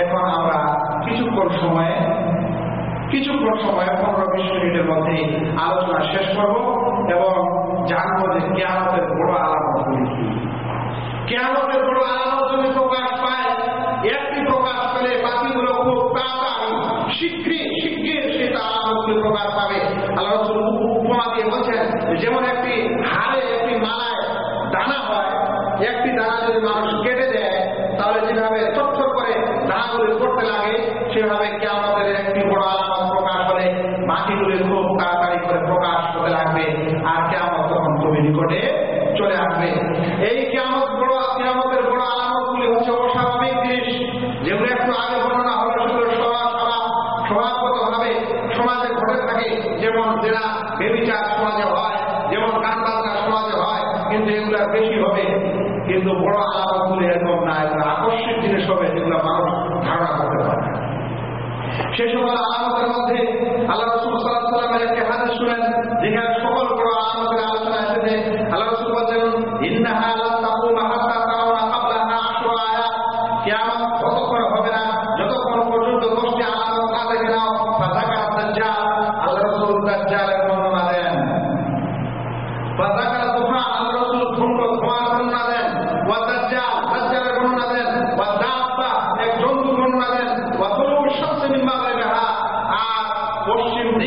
এখন আমরা কিছুক্ষণ সময়ে কিছুক্ষণ সময়ে পনেরো বিশ মিনিটের মধ্যে আলোচনা শেষ করব এবং জানব যে কেয়ামতের বড় আলামত কেয়ামতের বড় আলামত যদি প্রকাশ Cerrahbekar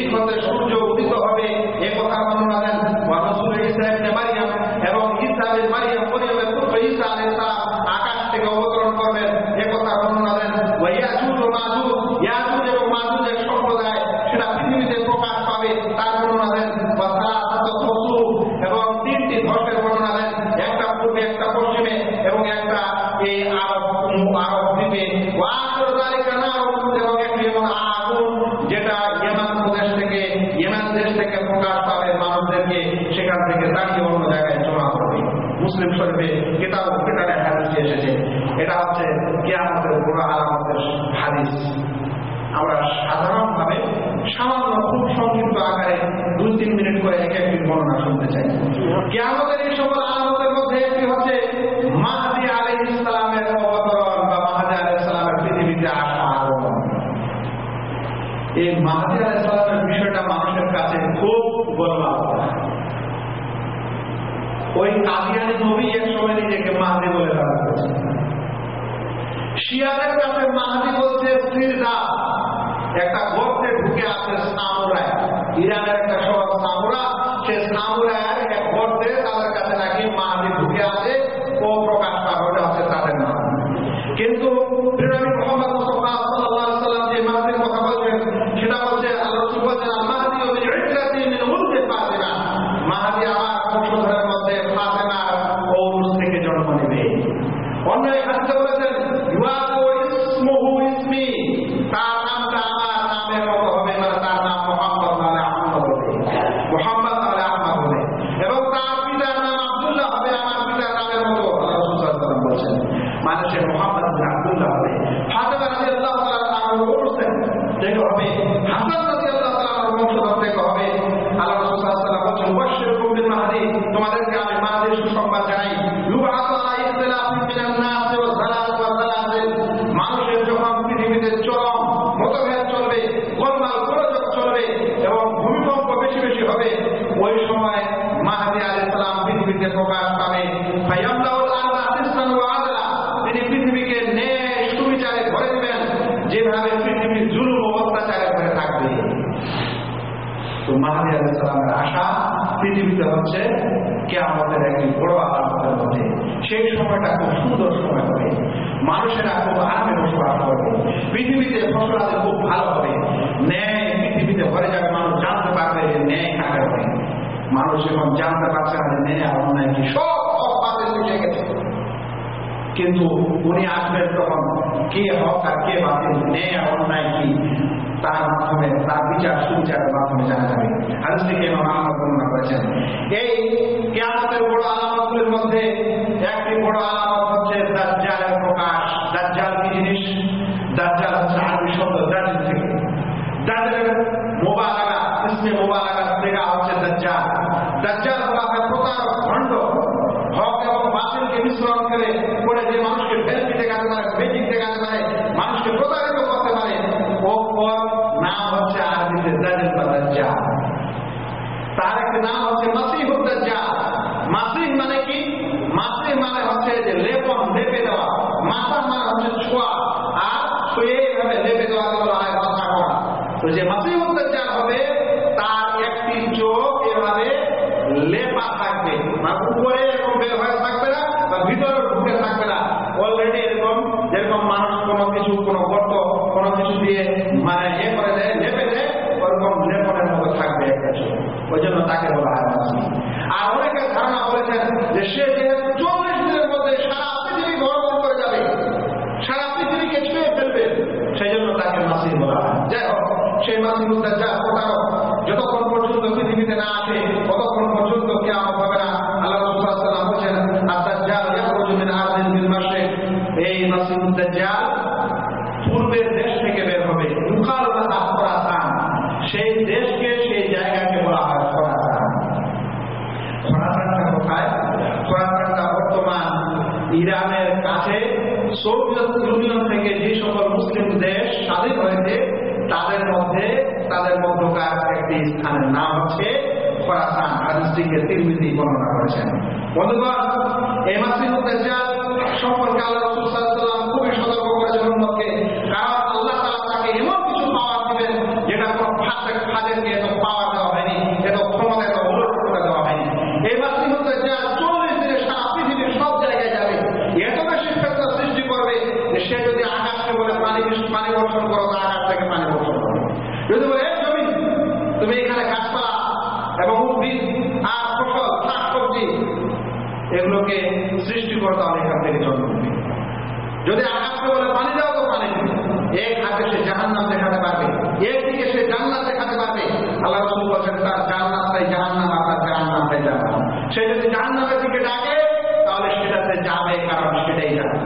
English স্ত্রীর নাম একটা গর্তে ঢুকে আছে স্নান ওরায় ইরানের উনি আসবেন তখন কে হক আর কে বাতিল, ন্যায় অন্যায় কি? তার মাধ্যমে, তার বিচার, সুবিচারের মাধ্যমে জানা যাবে। আর হাদিসটি কে মোহাম্মদ বর্ণনা করেছেন। এই কেয়ামতের বড় আলামতগুলির মধ্যে একটি বড় আলামত তাদের মধ্যে, তাদের মধ্যকার একটি স্থানের নাম হচ্ছে খোরাসান হাদিসটিকে তিরমিজি বর্ণনা করেছেন। বন্ধুগণ, এই মাসিদুল সম্পর্কে আল্লাহ রসুল সাল্লাম খুবই সতর্ক করেছেন সেখানে যাবে কারণ সেটাই জানে।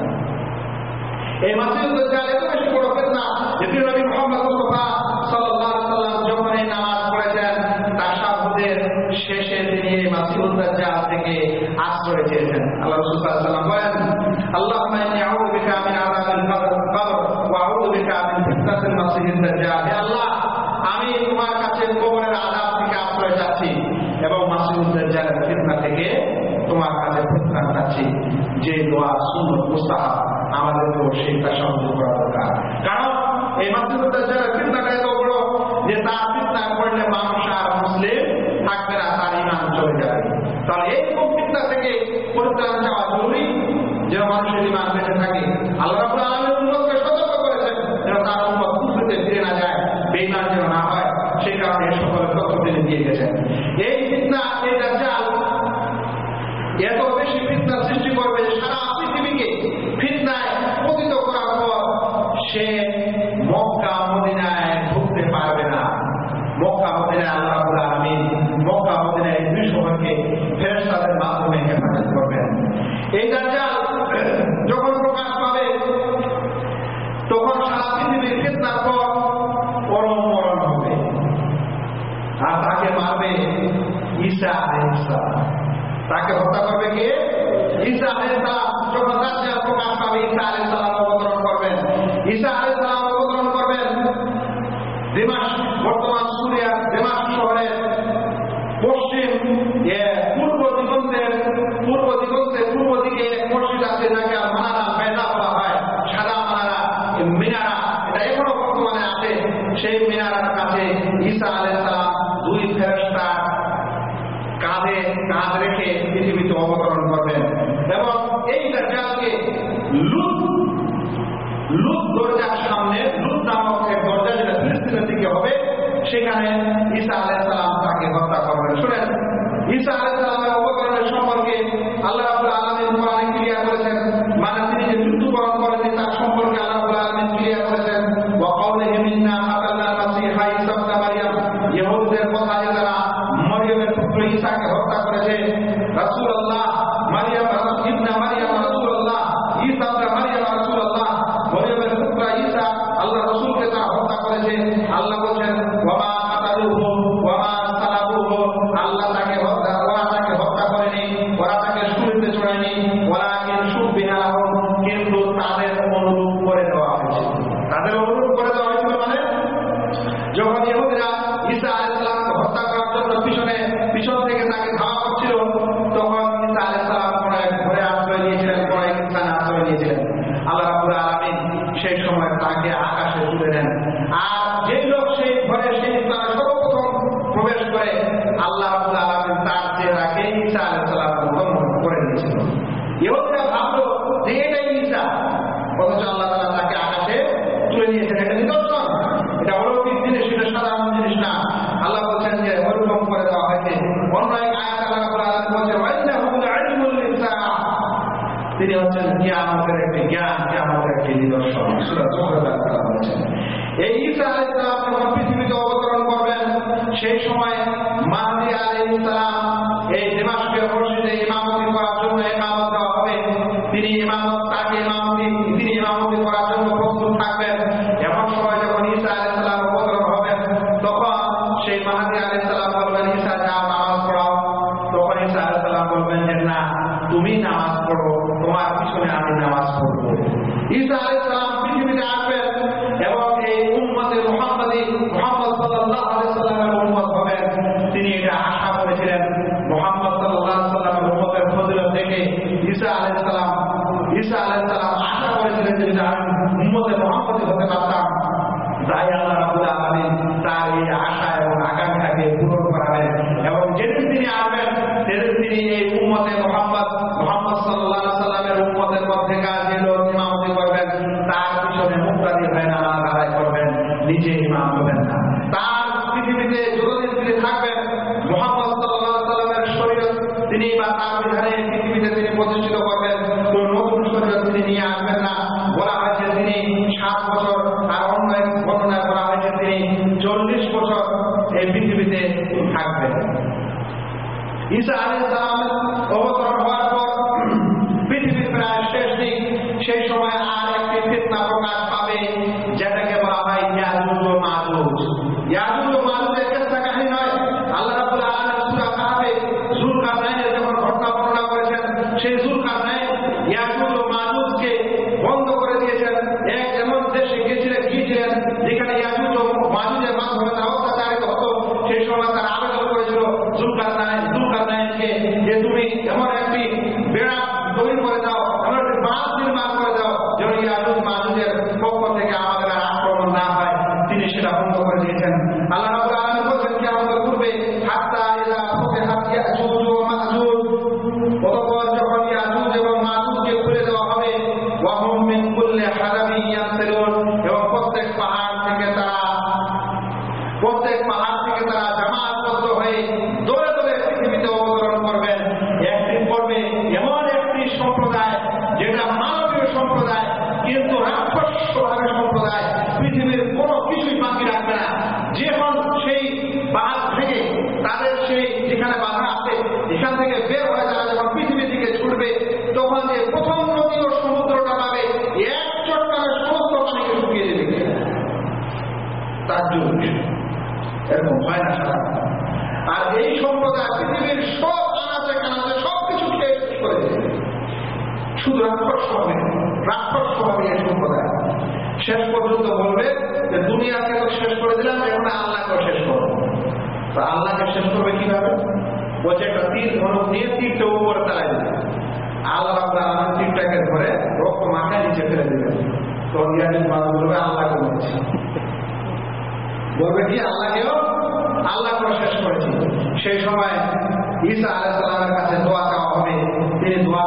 এই মাসিদুল জালেম বেশি বড় না যদি নবী মোহাম্মদ মুস্তফা সাল্লাহ সাল্লাম যখন এই নামাজ পড়েছেন তাসাহুদের শেষে তিনি এই মাসিদুল জাল থেকে আশ্রয় চেয়েছেন। আল্লাহ রসুল সাল্লাম বলেন আল্লাহ আল্লাহ, আমি তোমার কাছে কবরের আদাব থেকে আশ্রয় চাচ্ছি এবং মাসিদুল জালের ফিতনা থেকে অবস্থা আমাদেরকে শিক্ষা প্রাসঙ্গ করা দরকার। কারণ এই মাতৃত্বের যারা চিন্তাটা এত বড় যে তার চিন্তা করলে মানুষ আর মুসলিম থাকবে না, তার ইমান চলে যাবে। তাহলে এই চিন্তা থেকে পরিত্রাণ চাওয়া জরুরি, যেন মানুষের ইমান বেঁচে থাকে। আল্লাহ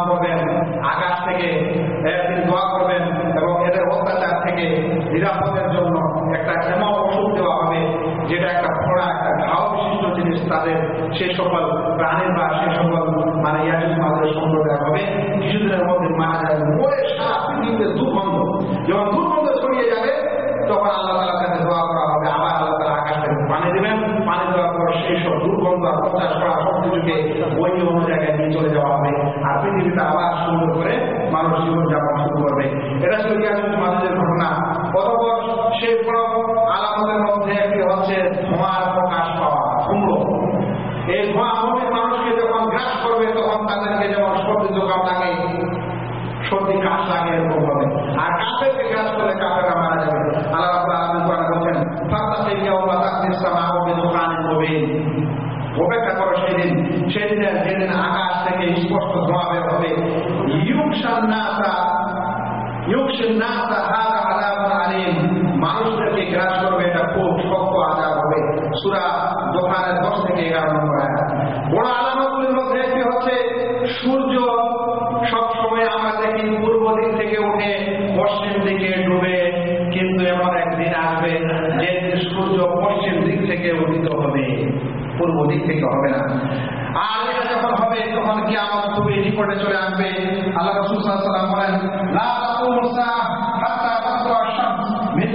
করবেন, আকাশ থেকে একদিন দোয়া করবেন এবং এদের অত্যাচার থেকে নিরাপদের জন্য একটা ক্ষমা ওষুধ দেওয়া হবে, যেটা একটা ফোড়া একটা ঘাও বিশিষ্ট জিনিস তাদের সে সকল প্রাণীর বা সে সকল মানে ইয়াজুজ মাদের সম্প্রদায় হবে। কিছুদিনের মধ্যে মারা যাবে। ওরে সারা পৃথিবীতে দুর্গন্ধ, যখন দুর্গন্ধ ছড়িয়ে যাবে, তখন আল্লাহ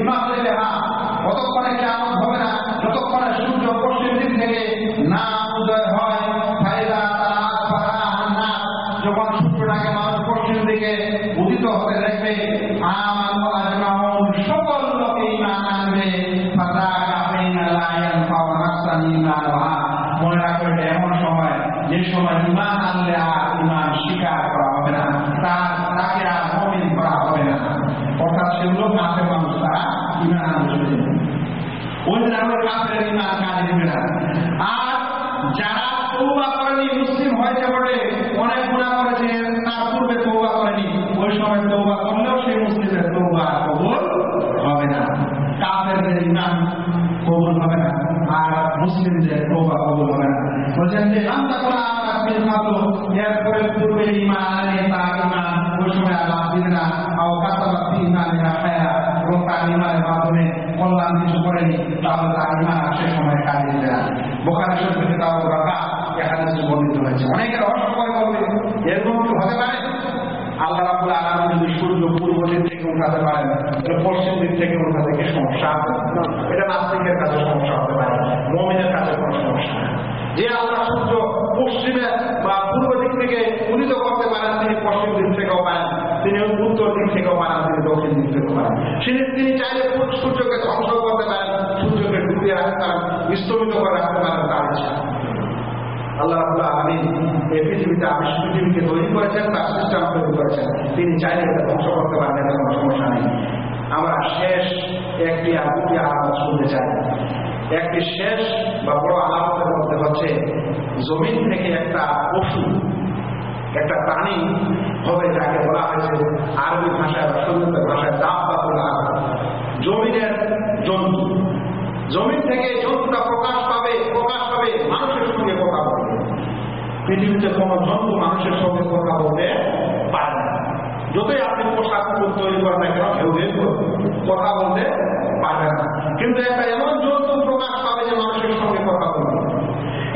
ইমা বলেছে হ্যাঁ কতক্ষণে কেমন হবে না, যতক্ষণে সূর্য পশ্চিম দিক থেকে না উদয় হয় ফায়দা এমন সময়, যে সময় ইমান আনলে আর ইমান স্বীকার করা হবে না। দিবে না। আর যারা তৌবা করেনি, মুসলিম হয়েছে বটে অনেক গুণা করেছে, তার পূর্বে তৌবা করেনি। ওই সময় তৌবা করলেও সেই মুসলিমের তৌবা কবুল হবে না। কাফেরদের ইমান কবুল হবে না, আর মুসলিমদের তৌবা কবুল হবে না। বলছেন যে আমরা মাধ্যমে কল্যাণ কিছু করেনি, তাহলে তার ইমান আর সে সময় কাজে দিবে না বোখারি শরীফ তাও রাখা, এখানে বর্ণিত হয়েছে। অনেকের রহস্য করে বলবে এরকম কি হতে পারে? আল্লাহ রাবুল আলম যদি সূর্য পূর্ব দিক থেকে উঠাতে পারেন, তাহলে পশ্চিম দিক থেকে উঠাতে কি সমস্যা এটা নাস্তিকের কাছে সমস্যা হতে পারে, মমিনের কাছে কোনো সমস্যা যে আল্লাহ সূর্য পশ্চিমে বা পূর্ব দিক থেকে উদিত করতে পারেন, তিনি পশ্চিম দিক থেকেও পারেন, তিনি উত্তর দিক থেকেও পারেন তিনি দক্ষিণ দিক থেকেও পারেন। তিনি তিনি চাইলে সূর্যকে ধ্বংস করতে পারেন, সূর্যকে ডুবিয়ে রাখতে পারেন। স্থগিত করে পারেন তার ইচ্ছা আল্লাহ এই পৃথিবীতে আবিষ পৃথিবীকে তৈরি করেছেন, তার সিস্টেম তৈরি করেছেন। তিনি চাইলে ধ্বংস করতে পারেন কোনো সমস্যা নেই। আমরা শেষ একটি আর দুটি আলামত শুনতে চাই। একটি শেষ বা বড় আলামতের মধ্যে হচ্ছে, জমিন থেকে একটা পশু, একটা প্রাণী হবে যাকে বলা হয়েছে আরবি ভাষায় বা সঙ্গীতের ভাষায় দাম বা জমিনের জন্তু। জমিন থেকে জন্তুটা প্রকাশ পাবে প্রকাশ পাবে, মানুষের সঙ্গে কথা বলবে। পৃথিবীতে কোন জন্তু মানুষের সঙ্গে কথা বলতে পারে না। যতই আপনি পোশাক তৈরি করেন কেউ কেউ কথা বলতে পারবে না। কিন্তু একটা এমন জন্তু প্রকাশ পাবে যে মানুষের সঙ্গে কথা বলবে।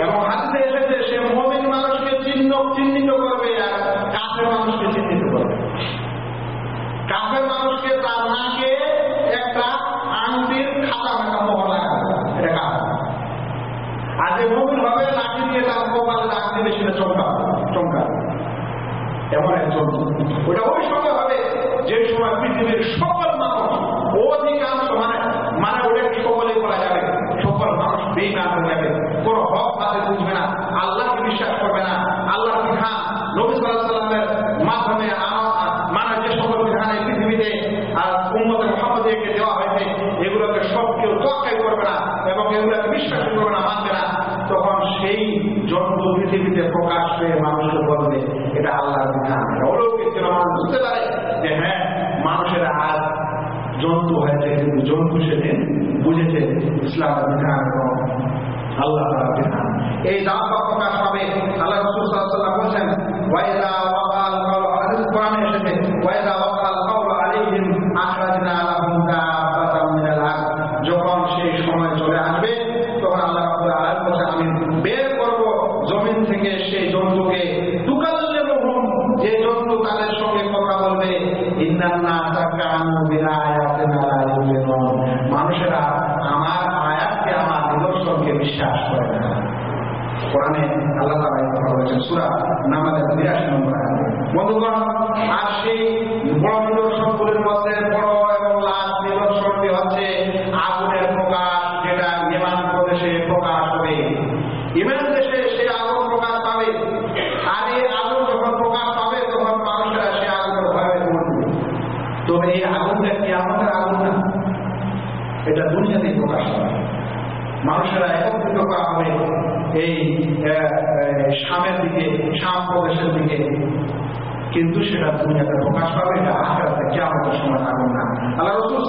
এবং হাতে এসেছে সে মমিন মানুষকে চিহ্ন চিহ্নিত করবে আর কাফের মানুষকে চিহ্নিত করবে কাফের মানুষকে তার নাকে একটা আংটির খাতা একটা মোহর লাগাবে এটা কাফের আর যে মমিন হবে লাঠি দিয়ে তার কপালে দাগ চমকাবে চমকাবে এমন একজন। ওটা ওই সময় হবে যে সময় পৃথিবীর সকল মানুষ অধিকাংশ মানে মানে ওটাকে সকলেই বলা যাবে সকল মানুষ বেইমান হয়ে যাবে কোন হক তাতে বুঝবে না আল্লাহকে বিশ্বাস করবে না আল্লাহর বিধান নবী সাল্লাহ সাল্লামের মাধ্যমে মানে যে সকল বিধান এই পৃথিবীতে আর উন্মতের মোহাম্মদকে দেওয়া হয়েছে এগুলোকে সব কেউ তোয়াক্কাই করবে না এবং এগুলোকে বিশ্বাস করবে না মানবে না তখন সেই জন্তু পৃথিবীতে প্রকাশ পেয়ে মানুষকে বলবে এটা আল্লাহর বিধান অলৌকিক যেন মানুষ বুঝতে পারে যে হ্যাঁ মানুষের আজ জন্তু হয়েছে বুঝেছেন ইসলামের আল্লাহ এই দাম প্রকাশ পাবে আল্লাহ রসুল সাল্লাল্লাহু বলছেন ওয়াইদা ওয়াকাল কাউল হাদিস কোরআনে এসেছে ওয়াইদা ওয়াকাল কাউল আলাইহিম আখরাজনা লাহুম দাব্বাতাম মিনাল আরদ যখন সেই সময় চলে আসবে তখন আল্লাহ রাব্বুল আলামিন বলছেন আমি বের করব জমিন থেকে সেই জন্তুকে তুকাল্লিমুহুম যে জন্তু তাদের সঙ্গে কথা বলবে ইন্নান নাসা কানু বিআয়াতিনা লা ইউমিনুন মানুষেরা আমার আয়াতকে আমার নিদর্শনকে বিশ্বাস করে না কোরআনে আল্লাহ তাআলা এই কথা বলেছেন সূরা নামাজের 82 নম্বর আয়াতে বন্ধুগণ আর সেই বড় নিদর্শনগুলির মধ্যে বড় এবং লাস্ট নিদর্শনটি হচ্ছে আগুনের প্রকাশ যেটা ইমান প্রদেশে প্রকাশ হবে ইমান দেশে সে আগুন প্রকাশ পাবে আর এই আগুন যখন প্রকাশ পাবে তখন মানুষেরা সে আগুনের ভয়ে মরবে তবে এই আগুনটা কি আমাদের আগুন না এটা দুনিয়াতেই প্রকাশ পাবে মানুষেরা একত্রিত করা হবে এই শামের দিকে শাম প্রদেশের দিকে কিন্তু সেটা দুনিয়াতে প্রকাশ পাবে, এটা আখেরাতে কিয়ামতের সময় থাকুন না। আল্লাহ রাসূল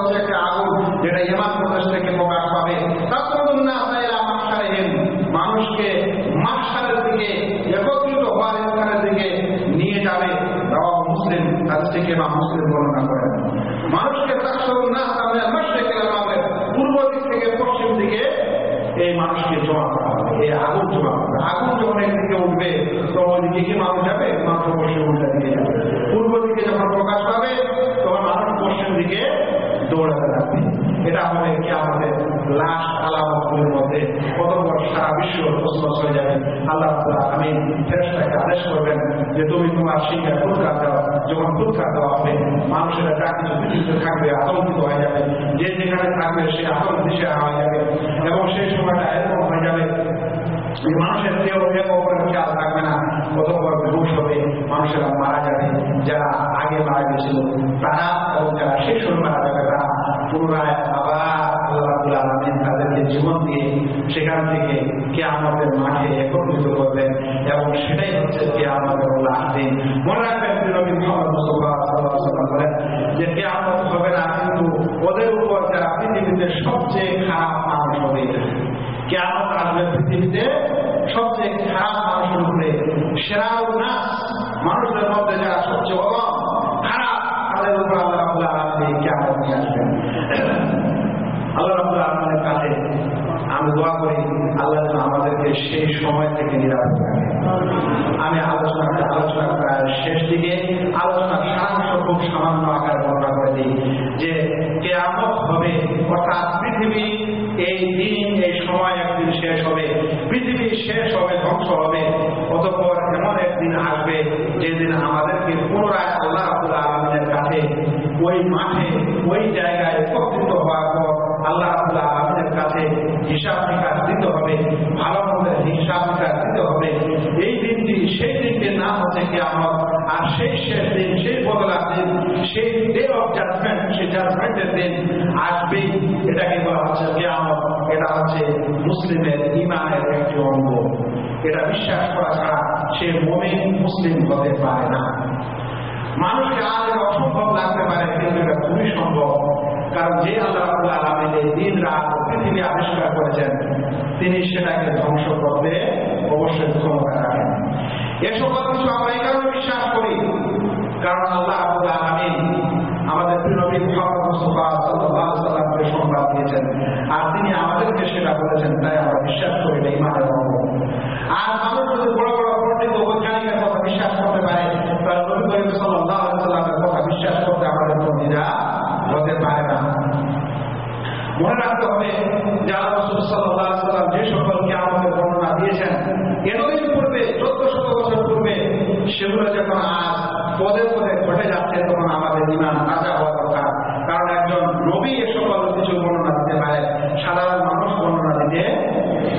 হচ্ছে একটা আগুন, যেটা থেকে প্রকাশ দিকে, একত্রিত দিকে নিয়ে যাবে। মুসলিম হাদিসটিকে ইমাম মুসলিম বর্ণনা করেন মানুষকে তাখরুজুন নাস মিনাল মাশরিকি ইলা মাগরিব পূর্ব দিক থেকে পশ্চিম দিকে এই আগুন জমা হবে আগুন যখন একদিকে উঠবে দিকে মানুষ যাবে, মানুষ অবশ্যই উল্টা দিকে যাবে। পূর্ব দিকে যখন প্রকাশ পাবে, তখন মানুষ পশ্চিম দিকে দৌড়াতে থাকবে। এটা হবে কি আমাদের লাস্ট আলামতগুলির মধ্যে কতবার সারা বিশ্ব প্রশ্বাস হয়ে যাবে। আল্লাহ আমি ফেরেস্তাকে আদেশ করবেন যে তুমি তোমার শিক্ষা ফুৎকার দাও। যখন ফুৎকার দেওয়া হবে, মানুষেরা যা কিছু থাকবে, আতঙ্কিত হয়ে যাবে। যে যেখানে থাকবে, সে আতঙ্ক দিশে হয়ে যাবে। এবং সেই সময়টা এরকম হয়ে যাবে মানুষের কেউ এক অপরের খেয়াল থাকবে না। অতঃপর বেহুশ হবে, মানুষেরা মারা যাবে। যারা আগে মারা গেছিল, তারা এবং যারা শেষ হয়ে মারা যাবে, তারা পুনরায় আবার তাদেরকে জীবন দিয়ে সেখান থেকে কে আমাদের মাঠে একত্রিত করবেন এবং সেটাই হচ্ছে কে আমাদের দিন। মনে রাখবেন নবী মোহাম্মদ মুস্তফা বলেন যে কে আমত হবে না, কিন্তু ওদের উপর যারা পৃথিবীতে সবচেয়ে খারাপ মানুষ হবে কেমন আসবে পৃথিবীতে সবচেয়ে খারাপ মানুষের উপরে। সেরা না মানুষদের মধ্যে যারা সবচেয়ে অগম খারাপ, তাদের উপর আল্লাহ রাবুল আলমী কেমন নিয়ে আসবেন। আল্লাহ রাবুল আলমের কাছে আমি দোয়া করি, আল্লাহ আমাদেরকে সেই সময় থেকে নিরাপদ রাখে। আমি আলোচনা আলোচনা শেষ দিকে আলোচনা সামান্য আকারে বর্ণনা করে দিই যে কেয়ামত হবে অর্থাৎ পৃথিবী এই দিন এই সময় একদিন শেষ হবে পৃথিবী শেষ হবে হবে। অতঃপর এমন একদিন আসবে যেদিন আমাদেরকে পুনরায় আল্লাহ রাবুল আলমের কাছে ওই মাঠে, ওই জায়গায় একত্রিত হওয়ার পর আল্লাহ রাবুল আলমের কাছে হিসাব নিকাশ দিতে হবে, ভালো মন্দের হিসাব নিকাশ দিতে হবে। এই দিনটি সেই দিনটির নাম হচ্ছে কি আমার আর সেই শেষ দিন, সেই বদলার দিন, সেই ডে অফ জাজমেন্ট সেই জাজমেন্টের দিন আসবেই। এটাকে বলা হচ্ছে কি আমার এটা হচ্ছে মুসলিমের ইমানের একটি অঙ্গ। এটা বিশ্বাস করা ছাড়া সে মমিন, মুসলিম হতে পারে না। মানুষকে আজ অসম্ভব লাগতে পারে, কিন্তু এটা খুবই সম্ভব। কারণ যে আল্লাহ আলমিন এই দিন রাত পৃথিবী আবিষ্কার করেছেন, তিনি সেটাকে ধ্বংস করতে অবশ্যই ক্ষমতা রাখেন। এ সকল কিছু আমরা এই কারণে বিশ্বাস করি, কারণ আল্লাহ রাবুল আলমিন আমাদের প্রিয় নবী মুহাম্মদ মুস্তাফা সাল্লামকে সংবাদ দিয়েছেন। আর তিনি আমাদেরকে সেটা বলেছেন, তাই আমরা বিশ্বাস করি এটা ইমানের অঙ্গ আর মানুষ যদি বড় বড় পণ্ডিত বৈজ্ঞানিকের কথা বিশ্বাস করতে পারে তাহলে নবী করিম সাল্লাল্লাহু আলাইহি সাল্লামের কথা বিশ্বাস করতে আমাদের কোনো দ্বিধা হতে পারে না মনে রাখতে হবে যে আল্লাহ রাসূল সাল্লাল্লাহু আলাইহি সাল্লাম যে সকলকে আমাদের বর্ণনা দিয়েছেন এতদিন পূর্বে চোদ্দ শত বছর পূর্বে সেগুলো যখন আজ পদে পদে ঘটে যাচ্ছে তখন আমাদের ইমান তাজা হওয়া দরকার কারণ একজন নবী এ সকল কিছু বর্ণনা দিতে পারে সাধারণ মানুষ বর্ণনা দিতে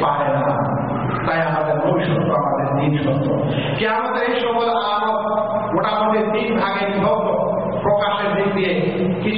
পারে না তাই আমাদের নবী সত্য আমাদের দিন সত্য কি আমাদের এই সকল আলামত মোটামুটি তিন ভাগে বিভক্ত প্রকাশের দিক দিয়ে